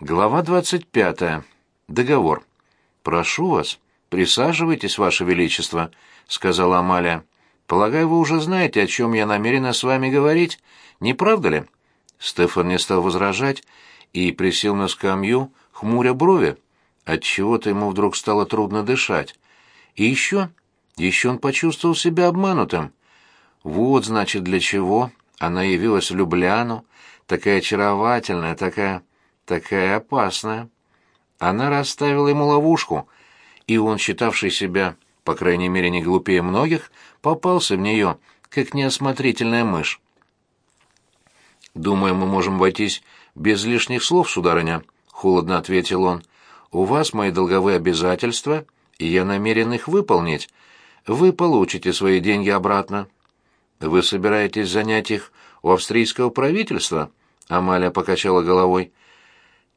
Глава 25. Договор. «Прошу вас, присаживайтесь, Ваше Величество», — сказала Амалия. «Полагаю, вы уже знаете, о чем я намерена с вами говорить, не правда ли?» Стефан не стал возражать и присел на скамью, хмуря брови. Отчего-то ему вдруг стало трудно дышать. И еще, еще он почувствовал себя обманутым. Вот, значит, для чего она явилась в Любляну, такая очаровательная, такая, такая опасная. Она расставила ему ловушку, и он, считавший себя, по крайней мере, не глупее многих, попался в нее, как неосмотрительная мышь. «Думаю, мы можем обойтись без лишних слов, сударыня», — холодно ответил он. «У вас мои долговые обязательства, и я намерен их выполнить. Вы получите свои деньги обратно». «Вы собираетесь занять их у австрийского правительства?» — Амалия покачала головой.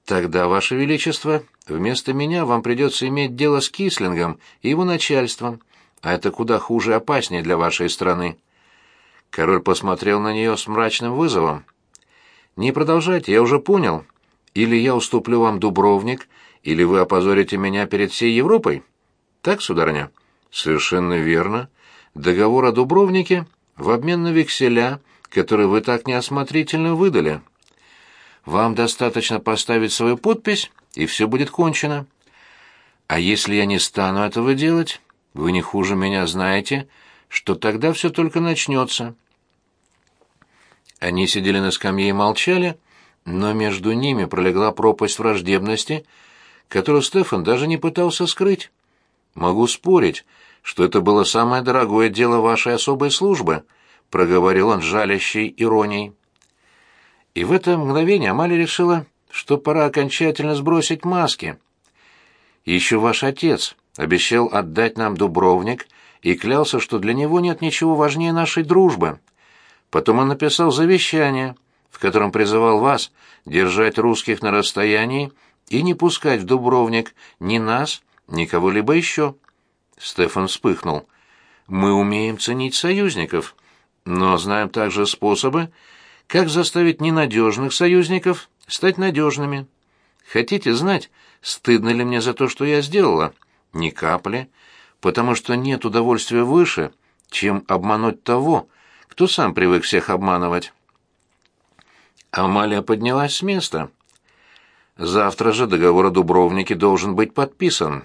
«Тогда, Ваше Величество, вместо меня вам придется иметь дело с Кислингом и его начальством, а это куда хуже и опаснее для вашей страны». Король посмотрел на нее с мрачным вызовом. «Не продолжайте, я уже понял. Или я уступлю вам Дубровник, или вы опозорите меня перед всей Европой. Так, сударыня?» «Совершенно верно. Договор о Дубровнике в обмен на векселя, которые вы так неосмотрительно выдали». Вам достаточно поставить свою подпись, и все будет кончено. А если я не стану этого делать, вы не хуже меня знаете, что тогда все только начнется. Они сидели на скамье и молчали, но между ними пролегла пропасть враждебности, которую Стефан даже не пытался скрыть. «Могу спорить, что это было самое дорогое дело вашей особой службы», — проговорил он жалящей иронией. И в это мгновение Амалия решила, что пора окончательно сбросить маски. Еще ваш отец обещал отдать нам Дубровник и клялся, что для него нет ничего важнее нашей дружбы. Потом он написал завещание, в котором призывал вас держать русских на расстоянии и не пускать в Дубровник ни нас, ни кого-либо еще. Стефан вспыхнул. «Мы умеем ценить союзников, но знаем также способы, как заставить ненадежных союзников стать надежными? Хотите знать, стыдно ли мне за то, что я сделала? Ни капли, потому что нет удовольствия выше, чем обмануть того, кто сам привык всех обманывать. Амалия поднялась с места. Завтра же договор о Дубровнике должен быть подписан.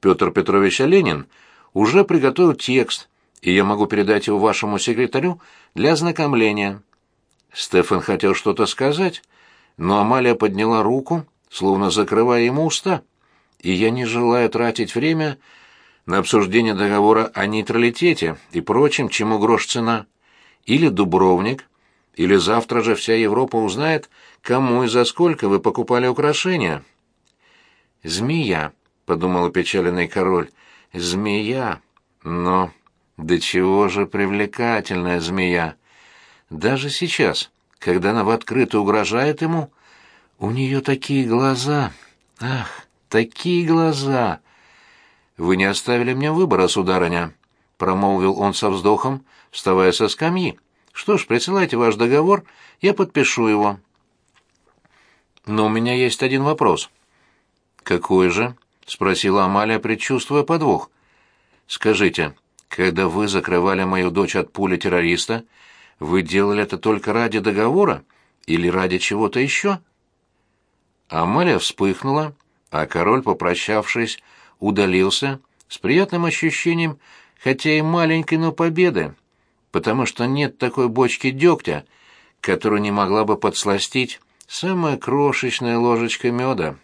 Петр Петрович Оленин уже приготовил текст, и я могу передать его вашему секретарю для ознакомления. Стефан хотел что-то сказать, но Амалия подняла руку, словно закрывая ему уста. И я не желаю тратить время на обсуждение договора о нейтралитете и прочем, чему грош цена. Или Дубровник, или завтра же вся Европа узнает, кому и за сколько вы покупали украшения. «Змея», — подумал опечаленный король, — «змея, но...» Да чего же привлекательная змея! Даже сейчас, когда она в открытую угрожает ему, у нее такие глаза. Ах, такие глаза! Вы не оставили мне выбора, сударыня, промолвил он со вздохом, вставая со скамьи. Что ж, присылайте ваш договор, я подпишу его. Но у меня есть один вопрос. Какой же? спросила Амалия, предчувствуя подвох. Скажите, когда вы закрывали мою дочь от пули террориста, вы делали это только ради договора или ради чего-то еще?» Амалия вспыхнула, а король, попрощавшись, удалился с приятным ощущением, хотя и маленькой, но победы, потому что нет такой бочки дегтя, которую не могла бы подсластить самая крошечная ложечка меда.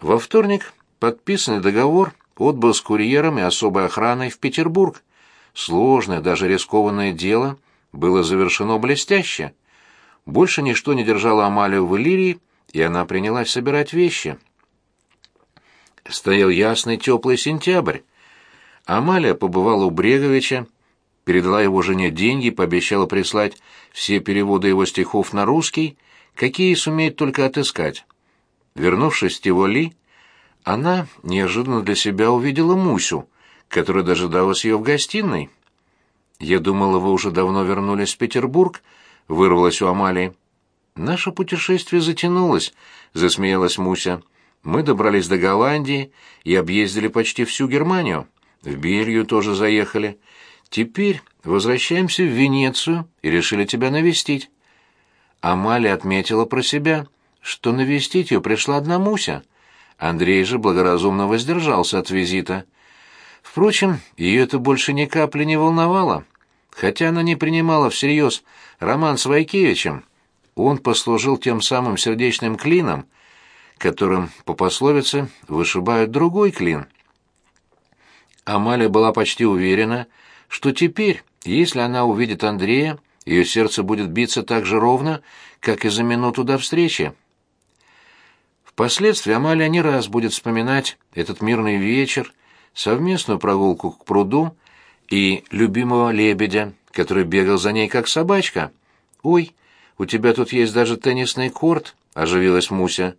Во вторник подписанный договор отбыл с курьером и особой охраной в Петербург, Сложное, даже рискованное дело было завершено блестяще. Больше ничто не держало Амалию в Иллирии, и она принялась собирать вещи. Стоял ясный теплый сентябрь. Амалия побывала у Бреговича, передала его жене деньги, пообещала прислать все переводы его стихов на русский, какие сумеет только отыскать. Вернувшись в Тиволи, она неожиданно для себя увидела Мусю, которая дожидалась ее в гостиной. «Я думала, вы уже давно вернулись в Петербург», — вырвалась у Амалии. Наше путешествие затянулось, засмеялась Муся. Мы добрались до Голландии и объездили почти всю Германию. В Бельгию тоже заехали. Теперь возвращаемся в Венецию и решили тебя навестить. Амалия отметила про себя, что навестить ее пришла одна Муся. Андрей же благоразумно воздержался от визита. Впрочем, ее это больше ни капли не волновало. Хотя она не принимала всерьез роман с Вайкевичем, он послужил тем самым сердечным клином, которым, по пословице, вышибают другой клин. Амалия была почти уверена, что теперь, если она увидит Андрея, ее сердце будет биться так же ровно, как и за минуту до встречи. Впоследствии Амалия не раз будет вспоминать этот мирный вечер, совместную прогулку к пруду и любимого лебедя, который бегал за ней как собачка. «Ой, у тебя тут есть даже теннисный корт», — оживилась Муся.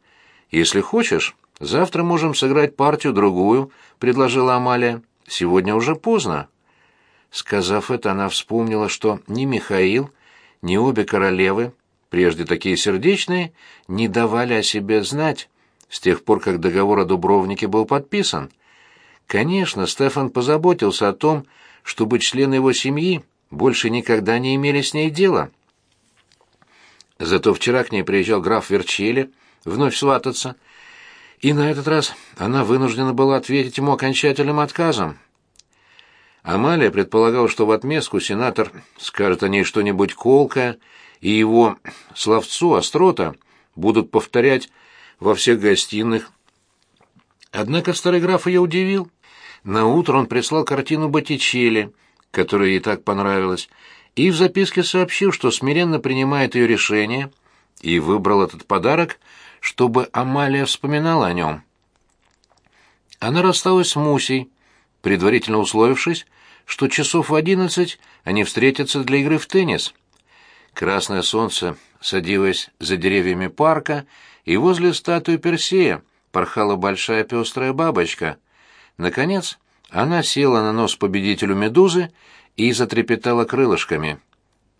«Если хочешь, завтра можем сыграть партию-другую», — предложила Амалия. «Сегодня уже поздно». Сказав это, она вспомнила, что ни Михаил, ни обе королевы, прежде такие сердечные, не давали о себе знать с тех пор, как договор о Дубровнике был подписан. Конечно, Стефан позаботился о том, чтобы члены его семьи больше никогда не имели с ней дела. Зато вчера к ней приезжал граф Верчели вновь свататься, и на этот раз она вынуждена была ответить ему окончательным отказом. Амалия предполагала, что в отместку сенатор скажет о ней что-нибудь колкое, и его словцу острота будут повторять во всех гостиных. Однако старый граф ее удивил. На утро он прислал картину Боттичелли, которая ей так понравилась, и в записке сообщил, что смиренно принимает ее решение и выбрал этот подарок, чтобы Амалия вспоминала о нем. Она рассталась с Мусей, предварительно условившись, что часов в одиннадцать они встретятся для игры в теннис. Красное солнце садилось за деревьями парка, и возле статуи Персея порхала большая пестрая бабочка. Наконец, она села на нос победителю медузы и затрепетала крылышками.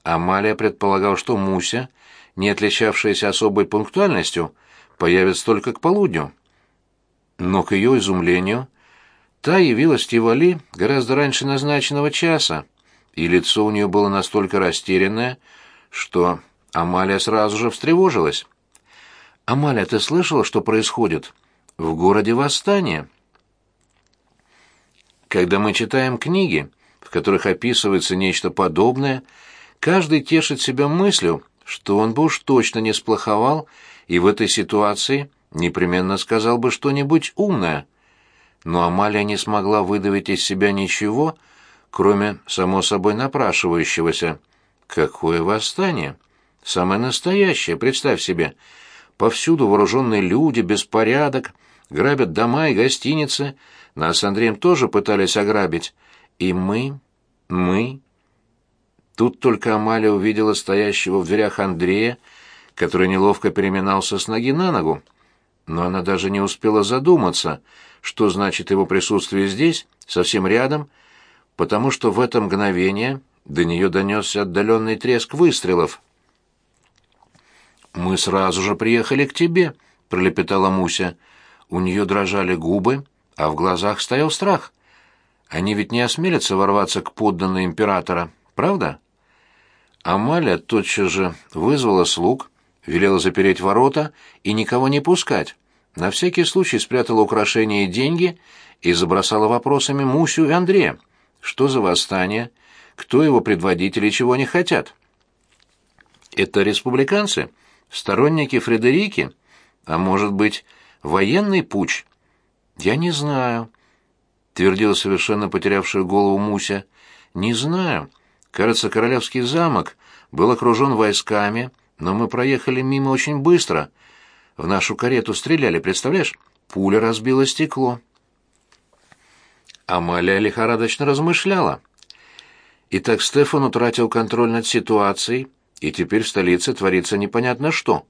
Амалия предполагал, что Муся, не отличавшаяся особой пунктуальностью, появится только к полудню. Но к ее изумлению та явилась Тивали гораздо раньше назначенного часа, и лицо у нее было настолько растерянное, что Амалия сразу же встревожилась. «Амалия, ты слышала, что происходит? В городе восстание». Когда мы читаем книги, в которых описывается нечто подобное, каждый тешит себя мыслью, что он бы уж точно не сплоховал и в этой ситуации непременно сказал бы что-нибудь умное. Но Амалия не смогла выдавить из себя ничего, кроме, само собой, напрашивающегося. Какое восстание! Самое настоящее, представь себе. Повсюду вооруженные люди, беспорядок, грабят дома и гостиницы. Нас с Андреем тоже пытались ограбить. И мы... мы... Тут только Амалия увидела стоящего в дверях Андрея, который неловко переминался с ноги на ногу. Но она даже не успела задуматься, что значит его присутствие здесь, совсем рядом, потому что в это мгновение до нее донесся отдаленный треск выстрелов. «Мы сразу же приехали к тебе», — пролепетала Муся. У нее дрожали губы, а в глазах стоял страх. Они ведь не осмелятся ворваться к подданной императора, правда? Амалия тотчас же вызвала слуг, велела запереть ворота и никого не пускать. На всякий случай спрятала украшения и деньги и забросала вопросами Мусю и Андрея. Что за восстание? Кто его предводители чего они хотят? Это республиканцы? Сторонники Фредерики? А может быть, военный путь? Я не знаю, твердила совершенно потерявшая голову Муся. Не знаю. Кажется, королевский замок был окружен войсками, но мы проехали мимо очень быстро. В нашу карету стреляли, представляешь? Пуля разбила стекло. Амалия лихорадочно размышляла. Итак, Стефан утратил контроль над ситуацией, и теперь в столице творится непонятно что.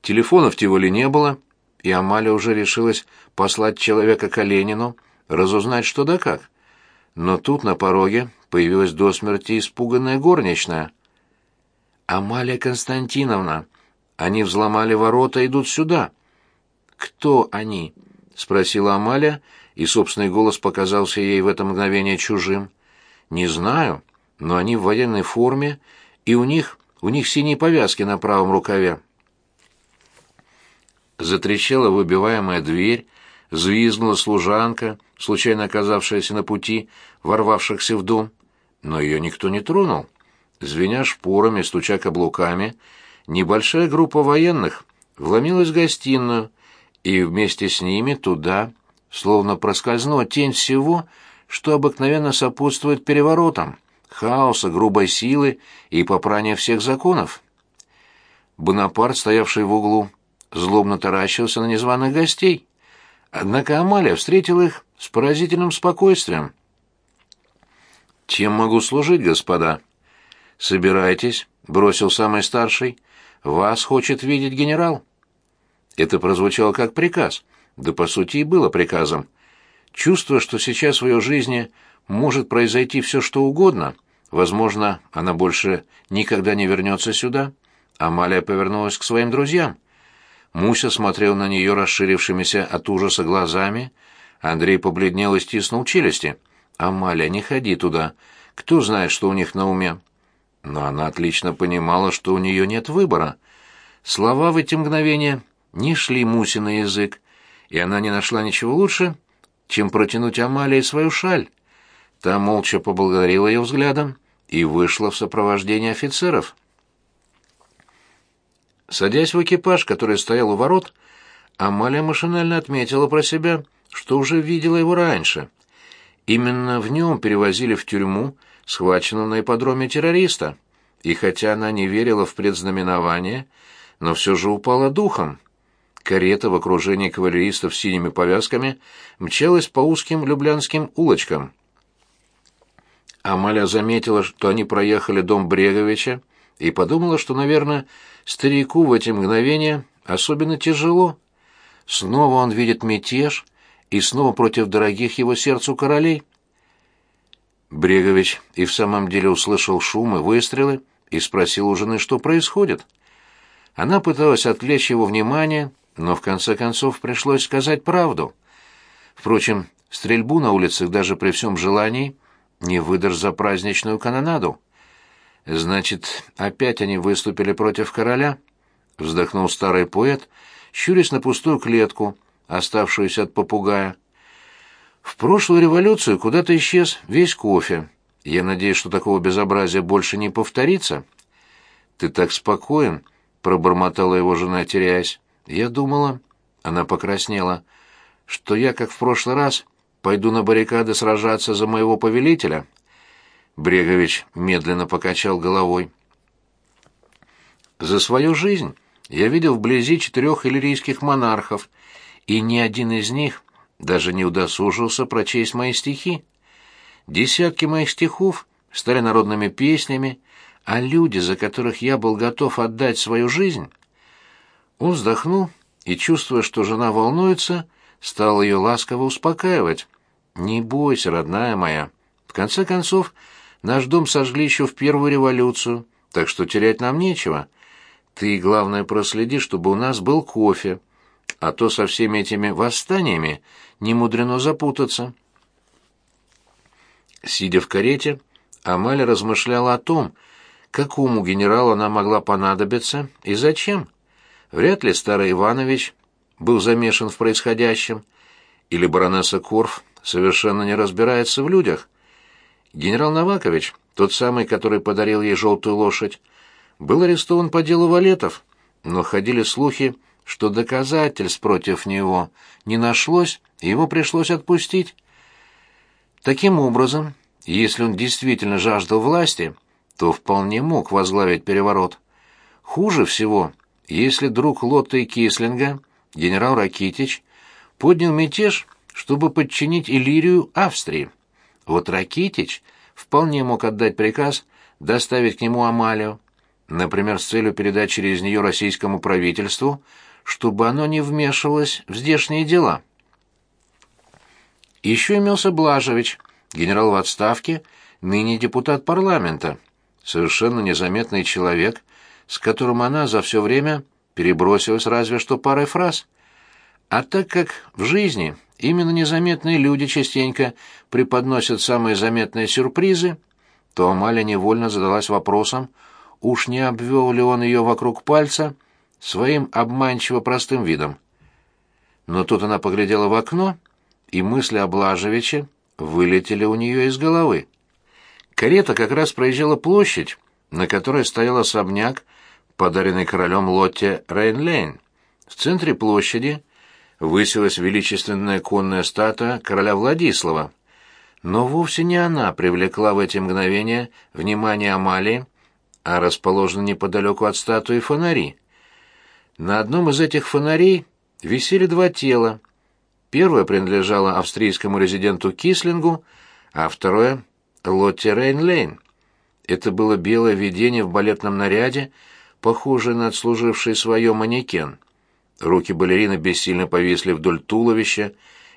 Телефонов в Тиволе не было, и Амалия уже решилась послать человека к Оленину, разузнать что да как. Но тут на пороге появилась до смерти испуганная горничная. «Амалия Константиновна!» Они взломали ворота идут сюда». «Кто они?» — спросила Амалия, и собственный голос показался ей в это мгновение чужим. «Не знаю, но они в военной форме, и у них, у них синие повязки на правом рукаве». Затрещала выбиваемая дверь, взвизгнула служанка, случайно оказавшаяся на пути, ворвавшихся в дом. Но ее никто не тронул. Звеня шпорами, стуча каблуками, небольшая группа военных вломилась в гостиную, и вместе с ними туда, словно проскользнула тень всего, что обыкновенно сопутствует переворотам, хаоса, грубой силы и попрания всех законов. Бонапарт, стоявший в углу, злобно таращился на незваных гостей. Однако Амалия встретила их с поразительным спокойствием. «Чем могу служить, господа?» «Собирайтесь», — бросил самый старший. «Вас хочет видеть генерал». Это прозвучало как приказ, да по сути и было приказом. Чувствуя, что сейчас в ее жизни может произойти все, что угодно, возможно, она больше никогда не вернется сюда, Амалия повернулась к своим друзьям. Муся смотрел на нее расширившимися от ужаса глазами. Андрей побледнел и стиснул челюсти. «Амалия, не ходи туда. Кто знает, что у них на уме?» Но она отлично понимала, что у нее нет выбора. Слова в эти мгновения не шли Мусе на язык, и она не нашла ничего лучше, чем протянуть Амалии свою шаль. Та молча поблагодарила ее взглядом и вышла в сопровождении офицеров. Садясь в экипаж, который стоял у ворот, Амалия машинально отметила про себя, что уже видела его раньше. Именно в нем перевозили в тюрьму схваченного на ипподроме террориста, и хотя она не верила в предзнаменование, но все же упала духом. Карета в окружении кавалеристов с синими повязками мчалась по узким люблянским улочкам. Амаля заметила, что они проехали дом Бреговича, и подумала, что, наверное, старику в эти мгновения особенно тяжело. Снова он видит мятеж, и снова против дорогих его сердцу королей. Брегович и в самом деле услышал шум и выстрелы и спросил у жены, что происходит. Она пыталась отвлечь его внимание, но в конце концов пришлось сказать правду. Впрочем, стрельбу на улицах даже при всем желании не выдашь за праздничную канонаду. Значит, опять они выступили против короля? Вздохнул старый поэт, щурясь на пустую клетку, оставшуюся от попугая. В прошлую революцию куда-то исчез весь кофе. Я надеюсь, что такого безобразия больше не повторится. Ты так спокоен, пробормотала его жена, теряясь. Я думала, она покраснела, что я, как в прошлый раз, пойду на баррикады сражаться за моего повелителя. Брегович медленно покачал головой. За свою жизнь я видел вблизи четырех иллирийских монархов, и ни один из них даже не удосужился прочесть мои стихи. Десятки моих стихов стали народными песнями, а люди, за которых я был готов отдать свою жизнь... Он вздохнул и, чувствуя, что жена волнуется, стал ее ласково успокаивать. «Не бойся, родная моя. В конце концов, Наш дом сожгли еще в первую революцию, так что терять нам нечего. Ты, главное, проследи, чтобы у нас был кофе, а то со всеми этими восстаниями не мудрено запутаться». Сидя в карете, Амаля размышляла о том, какому генералу она могла понадобиться и зачем. Вряд ли старый Иванович был замешан в происходящем, или баронесса Корф совершенно не разбирается в людях. Генерал Навакович, тот самый, который подарил ей желтую лошадь, был арестован по делу валетов, но ходили слухи, что доказательств против него не нашлось, и его пришлось отпустить. Таким образом, если он действительно жаждал власти, то вполне мог возглавить переворот. Хуже всего, если друг Лотта и Кислинга, генерал Ракитич, поднял мятеж, чтобы подчинить Иллирию Австрии. Вот Ракитич вполне мог отдать приказ доставить к нему Амалию, например, с целью передать через нее российскому правительству, чтобы оно не вмешивалось в здешние дела. Еще имелся Блажевич, генерал в отставке, ныне депутат парламента, совершенно незаметный человек, с которым она за все время перебросилась разве что парой фраз. А так как в жизни именно незаметные люди частенько преподносят самые заметные сюрпризы, то Амалия невольно задалась вопросом, уж не обвел ли он ее вокруг пальца своим обманчиво простым видом. Но тут она поглядела в окно, и мысли о Блажевиче вылетели у нее из головы. Карета как раз проезжала площадь, на которой стоял особняк, подаренный королем Лотте Рейнлейн. В центре площади высилась величественная конная статуя короля Владислава. Но вовсе не она привлекла в эти мгновения внимание Амалии, а расположены неподалеку от статуи фонари. На одном из этих фонарей висели два тела. Первое принадлежало австрийскому резиденту Кислингу, а второе — Лотте Рейнлейн. Это было белое видение в балетном наряде, похожее на отслуживший свое манекен. Руки балерины бессильно повисли вдоль туловища,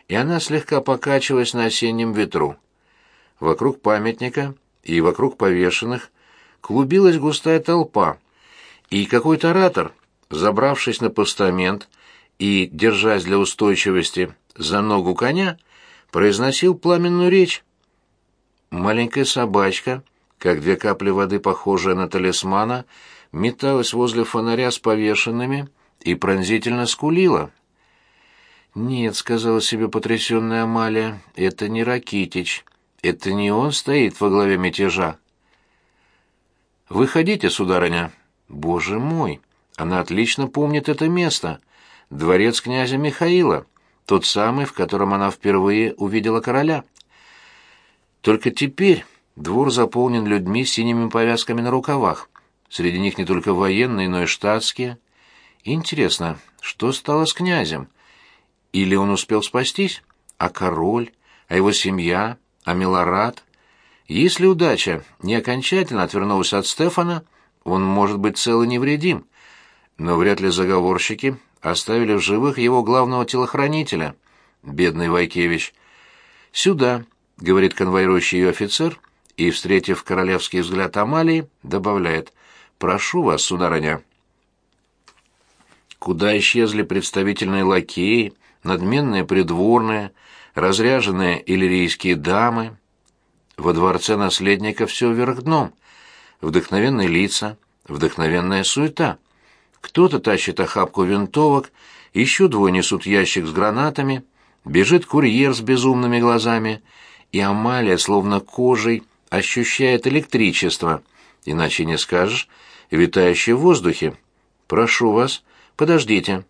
и она слегка покачивалась на осеннем ветру. Вокруг памятника и вокруг повешенных клубилась густая толпа, и какой-то оратор, забравшись на постамент и, держась для устойчивости за ногу коня, произносил пламенную речь. Маленькая собачка, как две капли воды, похожая на талисмана, металась возле фонаря с повешенными и пронзительно скулила. «Нет», — сказала себе потрясённая Амалия, — «это не Ракитич, это не он стоит во главе мятежа». «Выходите, сударыня». «Боже мой, она отлично помнит это место. Дворец князя Михаила, тот самый, в котором она впервые увидела короля». Только теперь двор заполнен людьми с синими повязками на рукавах. Среди них не только военные, но и штатские. Интересно, что стало с князем? Или он успел спастись? А король? А его семья? А Милорад? Если удача не окончательно отвернулась от Стефана, он может быть цел и невредим. Но вряд ли заговорщики оставили в живых его главного телохранителя, бедный Вайкевич. «Сюда», — говорит конвоирующий ее офицер, и, встретив королевский взгляд Амалии, добавляет «Прошу вас, сударыня». Куда исчезли представительные лакеи, надменные придворные, разряженные иллирийские дамы? Во дворце наследника все вверх дном. Вдохновенные лица, вдохновенная суета. Кто-то тащит охапку винтовок, еще двое несут ящик с гранатами, бежит курьер с безумными глазами, и Амалия, словно кожей, ощущает электричество, иначе не скажешь, витающее в воздухе. «Прошу вас, подождите».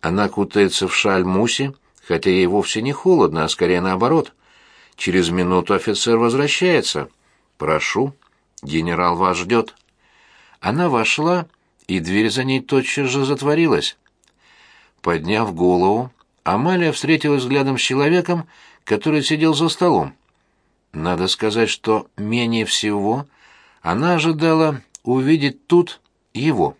Она кутается в шаль Муси, хотя ей вовсе не холодно, а скорее наоборот. Через минуту офицер возвращается. «Прошу, генерал вас ждет». Она вошла, и дверь за ней тотчас же затворилась. Подняв голову, Амалия встретилась взглядом с человеком, который сидел за столом. Надо сказать, что менее всего она ожидала увидеть тут его.